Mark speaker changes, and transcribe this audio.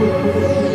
Speaker 1: Música